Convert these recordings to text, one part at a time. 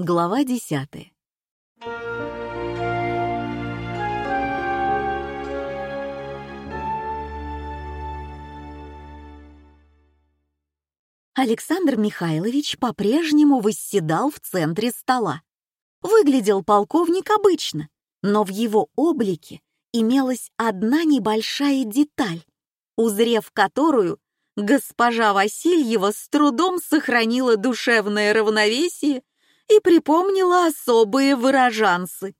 Глава десятая. Александр Михайлович по-прежнему восседал в центре стола. Выглядел полковник обычно, но в его облике имелась одна небольшая деталь, узрев которую госпожа Васильева с трудом сохранила душевное равновесие и припомнила особые выражанцы.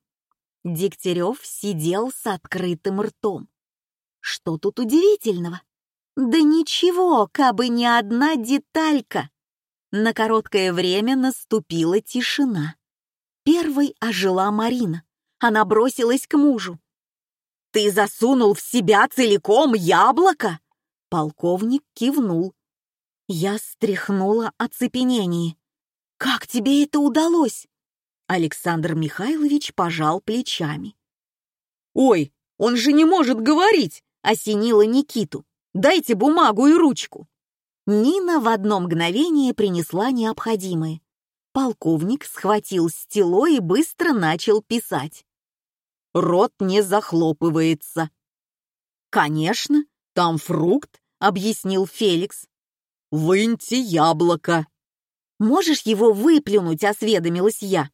Дегтярев сидел с открытым ртом. Что тут удивительного? Да ничего, кабы не одна деталька. На короткое время наступила тишина. Первой ожила Марина. Она бросилась к мужу. «Ты засунул в себя целиком яблоко?» Полковник кивнул. Я стряхнула оцепенение. «Как тебе это удалось?» Александр Михайлович пожал плечами. «Ой, он же не может говорить!» — осенила Никиту. Дайте бумагу и ручку». Нина в одно мгновение принесла необходимое. Полковник схватил стело и быстро начал писать. Рот не захлопывается. «Конечно, там фрукт», — объяснил Феликс. «Выньте яблоко». «Можешь его выплюнуть?» — осведомилась я.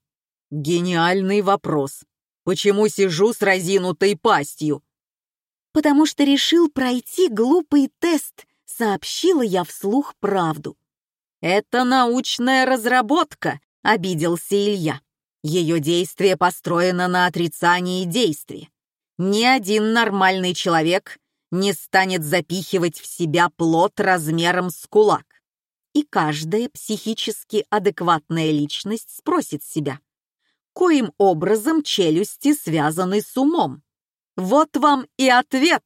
«Гениальный вопрос. Почему сижу с разинутой пастью?» потому что решил пройти глупый тест, сообщила я вслух правду. «Это научная разработка», — обиделся Илья. Ее действие построено на отрицании действия. Ни один нормальный человек не станет запихивать в себя плод размером с кулак. И каждая психически адекватная личность спросит себя, коим образом челюсти связаны с умом. Вот вам и ответ.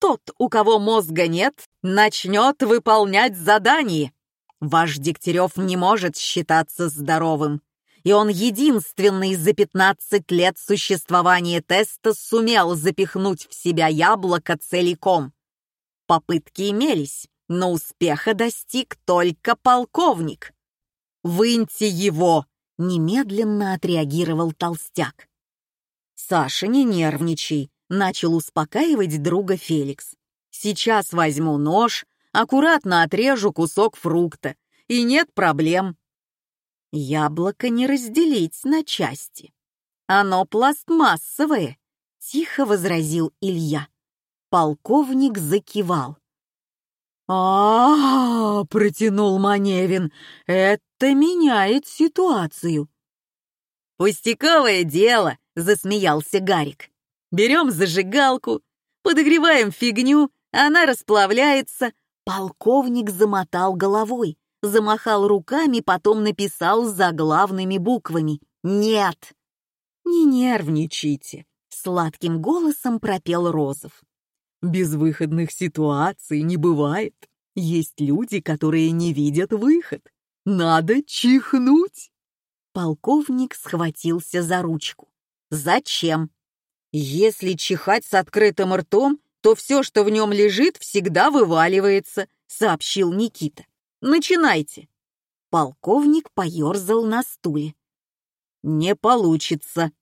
Тот, у кого мозга нет, начнет выполнять задание. Ваш Дегтярев не может считаться здоровым, и он единственный за 15 лет существования теста сумел запихнуть в себя яблоко целиком. Попытки имелись, но успеха достиг только полковник. «Выньте его!» — немедленно отреагировал толстяк. «Саша, не нервничай», — начал успокаивать друга Феликс. «Сейчас возьму нож, аккуратно отрежу кусок фрукта, и нет проблем». «Яблоко не разделить на части. Оно пластмассовое», — тихо возразил Илья. Полковник закивал. А, -а, -а протянул Маневин. «Это меняет ситуацию». «Пустяковое дело», засмеялся Гарик. «Берем зажигалку, подогреваем фигню, она расплавляется». Полковник замотал головой, замахал руками, потом написал заглавными буквами «Нет». «Не нервничайте», — сладким голосом пропел Розов. «Безвыходных ситуаций не бывает. Есть люди, которые не видят выход. Надо чихнуть». Полковник схватился за ручку. Зачем? Если чихать с открытым ртом, то все, что в нем лежит, всегда вываливается, сообщил Никита. Начинайте. Полковник поерзал на стуле. Не получится.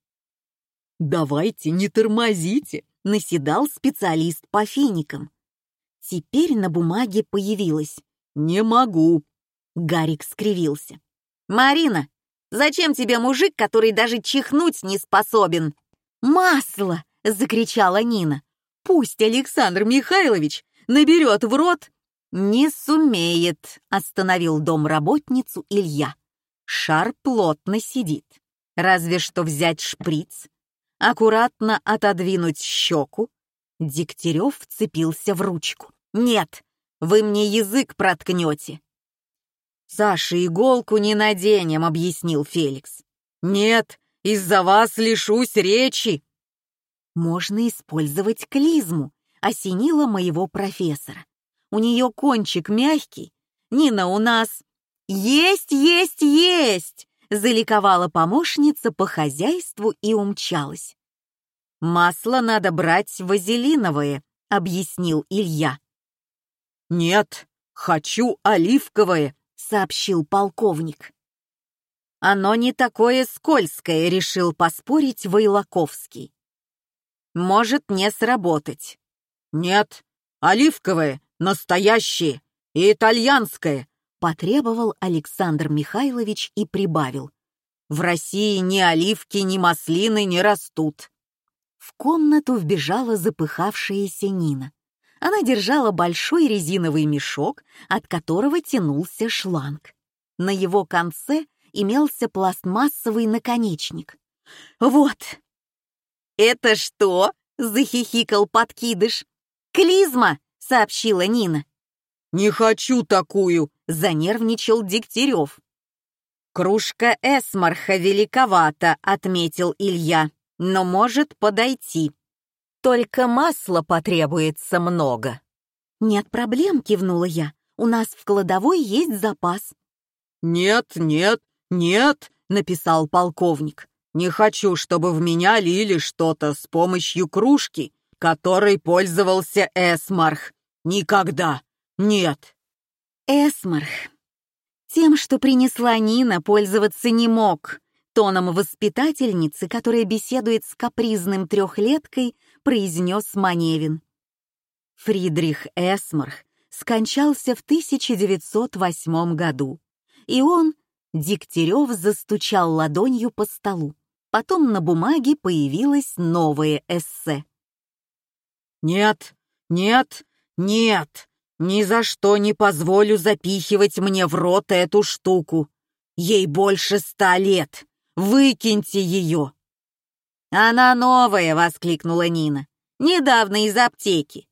Давайте, не тормозите, наседал специалист по финикам. Теперь на бумаге появилось. Не могу. Гарик скривился. «Марина, Зачем тебе мужик, который даже чихнуть не способен?» «Масло!» — закричала Нина. «Пусть Александр Михайлович наберет в рот...» «Не сумеет», — остановил домработницу Илья. Шар плотно сидит. Разве что взять шприц, аккуратно отодвинуть щеку. Дегтярев вцепился в ручку. «Нет, вы мне язык проткнете. «Саша, иголку не наденем», — объяснил Феликс. «Нет, из-за вас лишусь речи». «Можно использовать клизму», — осенила моего профессора. «У нее кончик мягкий. Нина, у нас...» «Есть, есть, есть!» — заликовала помощница по хозяйству и умчалась. «Масло надо брать вазелиновое», — объяснил Илья. «Нет, хочу оливковое», сообщил полковник. Оно не такое скользкое, решил поспорить Вайлаковский. Может не сработать. Нет, оливковое, настоящее и итальянское, потребовал Александр Михайлович и прибавил. В России ни оливки, ни маслины не растут. В комнату вбежала запыхавшаяся Нина. Она держала большой резиновый мешок, от которого тянулся шланг. На его конце имелся пластмассовый наконечник. «Вот!» «Это что?» — захихикал подкидыш. «Клизма!» — сообщила Нина. «Не хочу такую!» — занервничал Дегтярев. «Кружка эсмарха великовата», — отметил Илья, — «но может подойти. Только масла потребуется много». «Нет проблем», — кивнула я. «У нас в кладовой есть запас». «Нет, нет, нет», — написал полковник. «Не хочу, чтобы в меня лили что-то с помощью кружки, которой пользовался Эсмарх. Никогда. Нет». «Эсмарх», тем, что принесла Нина, пользоваться не мог. Тоном воспитательницы, которая беседует с капризным трехлеткой, произнес Маневин. Фридрих Эсмарх скончался в 1908 году, и он, Дегтярев, застучал ладонью по столу. Потом на бумаге появилось новое эссе. «Нет, нет, нет!» Ни за что не позволю запихивать мне в рот эту штуку. Ей больше ста лет. Выкиньте ее. Она новая, воскликнула Нина. Недавно из аптеки.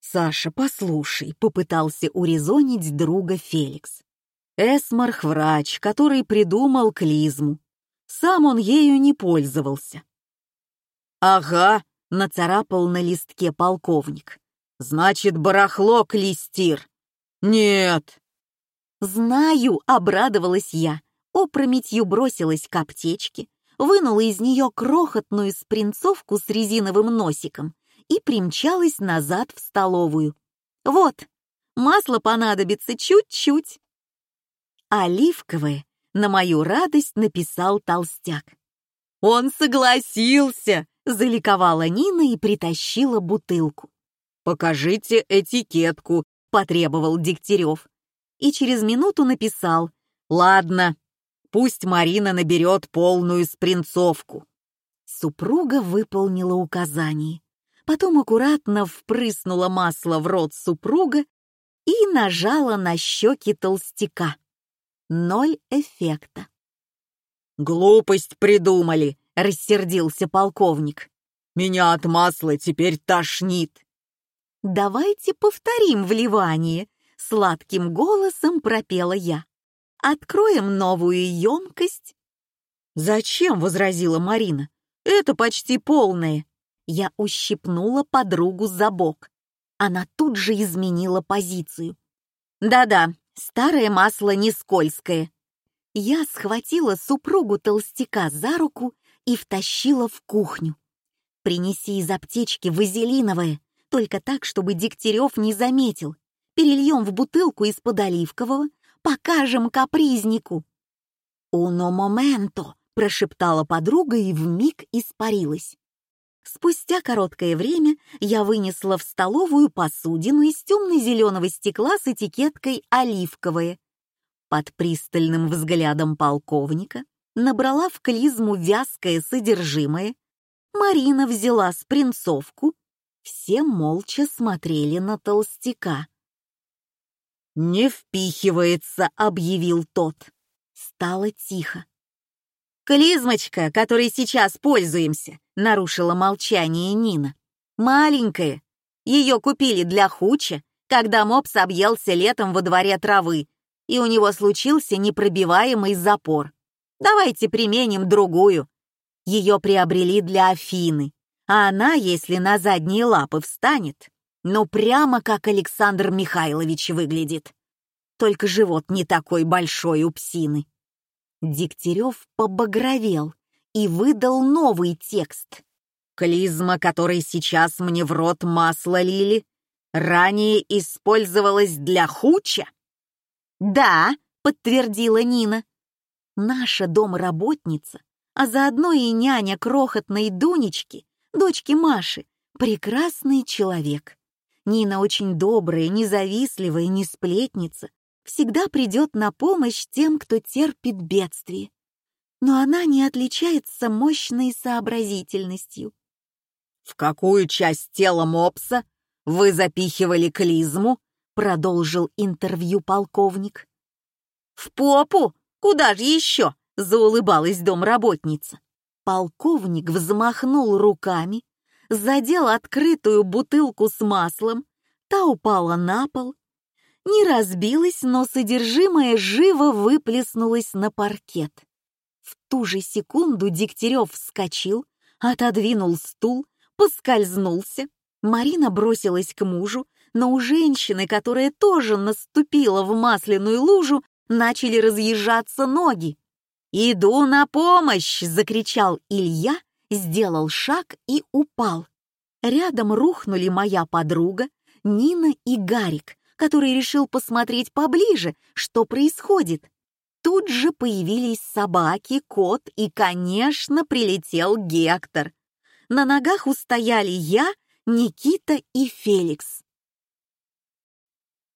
Саша, послушай, попытался урезонить друга Феликс. Эсмарх — врач, который придумал клизму. Сам он ею не пользовался. «Ага», — нацарапал на листке полковник. Значит, барахло клестир. Нет. Знаю, обрадовалась я. Опрометью бросилась к аптечке, вынула из нее крохотную спринцовку с резиновым носиком и примчалась назад в столовую. Вот, масло понадобится чуть-чуть. Оливковое, на мою радость, написал толстяк. «Он согласился!» — заликовала Нина и притащила бутылку. «Покажите этикетку», — потребовал Дегтярев. И через минуту написал «Ладно, пусть Марина наберет полную спринцовку». Супруга выполнила указание. Потом аккуратно впрыснула масло в рот супруга и нажала на щеки толстяка. Ноль эффекта. «Глупость придумали», — рассердился полковник. «Меня от масла теперь тошнит». «Давайте повторим вливание», — сладким голосом пропела я. «Откроем новую емкость». «Зачем?» — возразила Марина. «Это почти полное». Я ущипнула подругу за бок. Она тут же изменила позицию. «Да-да, старое масло не скользкое». Я схватила супругу толстяка за руку и втащила в кухню. «Принеси из аптечки вазелиновое», только так, чтобы Дегтярев не заметил. Перельем в бутылку из-под оливкового, покажем капризнику. «Уно моменто!» — прошептала подруга и вмиг испарилась. Спустя короткое время я вынесла в столовую посудину из темно-зеленого стекла с этикеткой «Оливковое». Под пристальным взглядом полковника набрала в клизму вязкое содержимое. Марина взяла спринцовку, все молча смотрели на толстяка. «Не впихивается», — объявил тот. Стало тихо. «Клизмочка, которой сейчас пользуемся», — нарушила молчание Нина. «Маленькая. Ее купили для Хуча, когда мопс объелся летом во дворе травы, и у него случился непробиваемый запор. Давайте применим другую. Ее приобрели для Афины, а она, если на задние лапы встанет, ну прямо как Александр Михайлович выглядит. Только живот не такой большой у псины. Дегтярев побагровел и выдал новый текст. Клизма, который сейчас мне в рот масло лили, ранее использовалась для хуча? Да, подтвердила Нина. Наша домработница, а заодно и няня крохотной Дунечки, дочки Маши, прекрасный человек. Нина очень добрая, независливая, не сплетница, всегда придет на помощь тем, кто терпит бедствие. Но она не отличается мощной сообразительностью. «В какую часть тела мопса вы запихивали клизму?» — продолжил интервью полковник. «В попу! Куда же еще?» — заулыбалась домработница. Полковник взмахнул руками, задел открытую бутылку с маслом, та упала на пол, не разбилась, но содержимое живо выплеснулось на паркет. В ту же секунду Дегтярев вскочил, отодвинул стул, поскользнулся. Марина бросилась к мужу, но у женщины, которая тоже наступила в масляную лужу, начали разъезжаться ноги. «Иду на помощь!» — закричал Илья, сделал шаг и упал. Рядом рухнули моя подруга, Нина и Гарик, который решил посмотреть поближе, что происходит. Тут же появились собаки, кот и, конечно, прилетел Гектор. На ногах устояли я, Никита и Феликс.